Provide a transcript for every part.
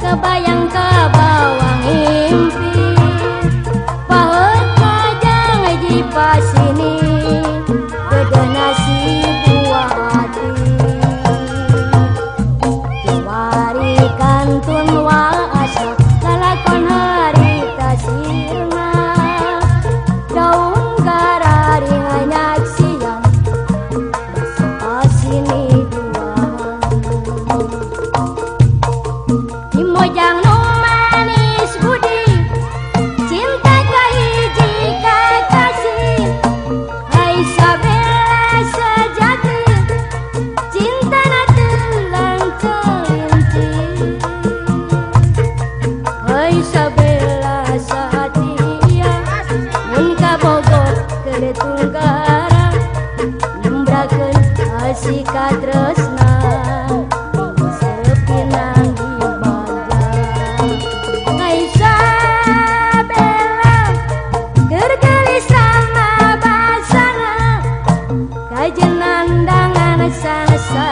kebayang-kebayang impi Pahut saja ngaji pasir Betulgara Nembrakeun asih ka tresna Sepinang dibaga Kaisa bela Gergelis sama basana Kajenandangan sasa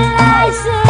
I say